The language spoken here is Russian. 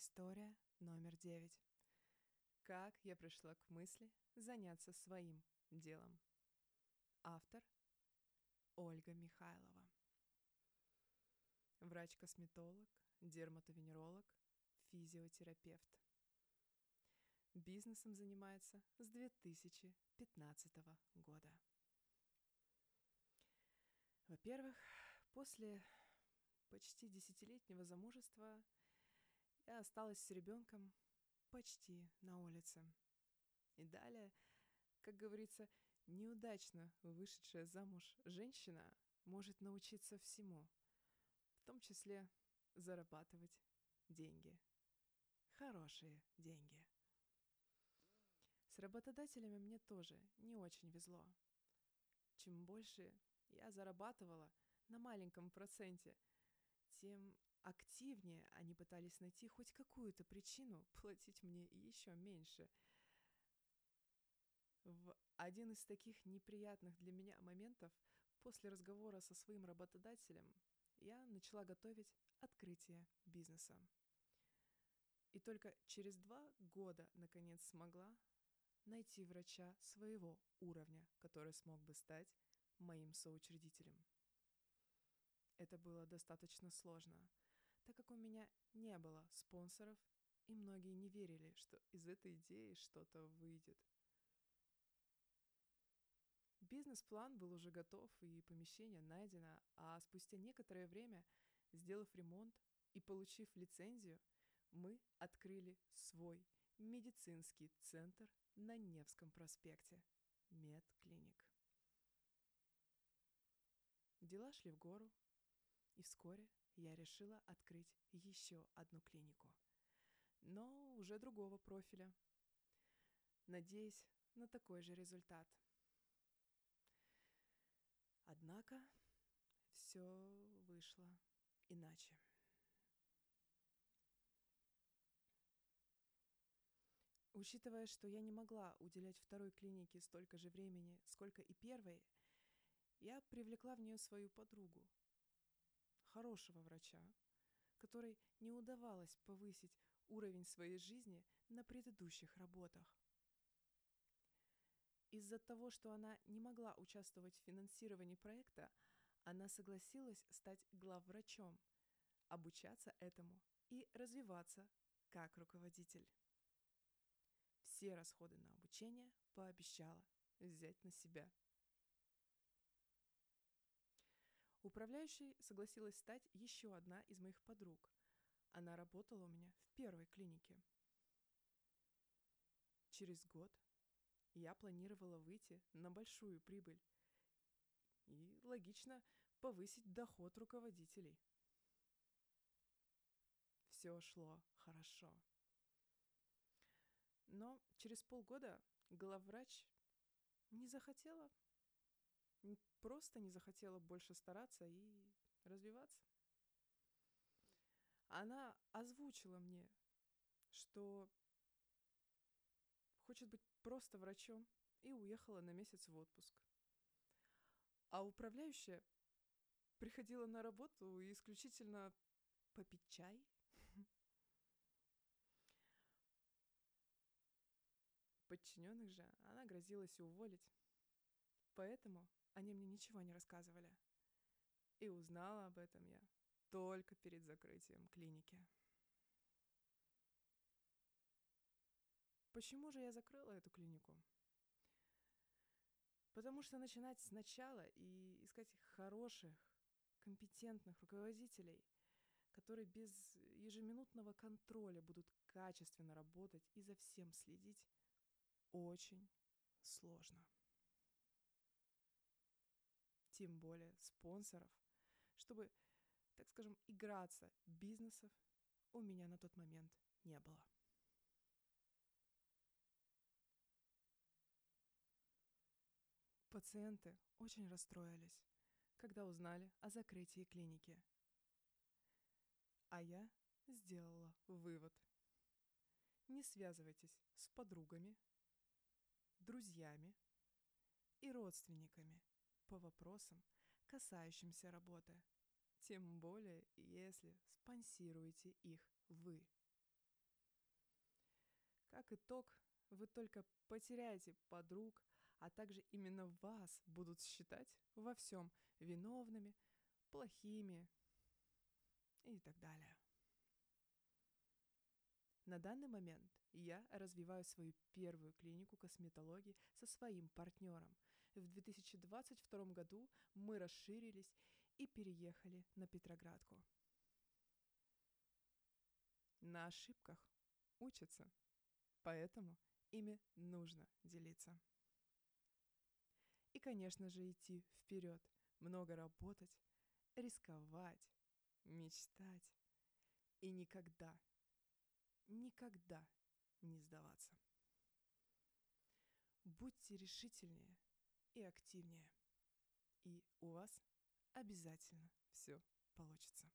История номер девять. Как я пришла к мысли заняться своим делом. Автор Ольга Михайлова. Врач-косметолог, дерматовенеролог, физиотерапевт. Бизнесом занимается с 2015 года. Во-первых, после почти десятилетнего замужества я осталась с ребенком почти на улице. И далее, как говорится, неудачно вышедшая замуж женщина может научиться всему, в том числе зарабатывать деньги. Хорошие деньги. С работодателями мне тоже не очень везло. Чем больше я зарабатывала на маленьком проценте, тем активнее они пытались найти хоть какую-то причину платить мне еще меньше. В один из таких неприятных для меня моментов после разговора со своим работодателем я начала готовить открытие бизнеса. И только через два года, наконец, смогла найти врача своего уровня, который смог бы стать моим соучредителем. Это было достаточно сложно, так как у меня не было спонсоров, и многие не верили, что из этой идеи что-то выйдет. Бизнес-план был уже готов, и помещение найдено, а спустя некоторое время, сделав ремонт и получив лицензию, мы открыли свой медицинский центр на Невском проспекте – Медклиник. Дела шли в гору, и вскоре я решила открыть еще одну клинику, но уже другого профиля, надеясь на такой же результат. Однако все вышло иначе. Учитывая, что я не могла уделять второй клинике столько же времени, сколько и первой, я привлекла в нее свою подругу, хорошего врача, которой не удавалось повысить уровень своей жизни на предыдущих работах. Из-за того, что она не могла участвовать в финансировании проекта, она согласилась стать главврачом, обучаться этому и развиваться как руководитель. Все расходы на обучение пообещала взять на себя. Управляющей согласилась стать еще одна из моих подруг. Она работала у меня в первой клинике. Через год я планировала выйти на большую прибыль и, логично, повысить доход руководителей. Все шло хорошо. Но через полгода главврач не захотела просто не захотела больше стараться и развиваться. Она озвучила мне, что хочет быть просто врачом и уехала на месяц в отпуск. А управляющая приходила на работу исключительно попить чай. Подчиненных же она грозилась уволить. Поэтому они мне ничего не рассказывали. И узнала об этом я только перед закрытием клиники. Почему же я закрыла эту клинику? Потому что начинать сначала и искать хороших, компетентных руководителей, которые без ежеминутного контроля будут качественно работать и за всем следить, очень сложно тем более спонсоров, чтобы, так скажем, играться бизнесов у меня на тот момент не было. Пациенты очень расстроились, когда узнали о закрытии клиники. А я сделала вывод. Не связывайтесь с подругами, друзьями и родственниками – по вопросам, касающимся работы. Тем более, если спонсируете их вы. Как итог, вы только потеряете подруг, а также именно вас будут считать во всем виновными, плохими и так далее. На данный момент я развиваю свою первую клинику косметологии со своим партнером. В 2022 году мы расширились и переехали на Петроградку. На ошибках учатся, поэтому ими нужно делиться. И, конечно же, идти вперед, много работать, рисковать, мечтать и никогда, никогда не сдаваться. Будьте решительнее и активнее, и у вас обязательно все получится.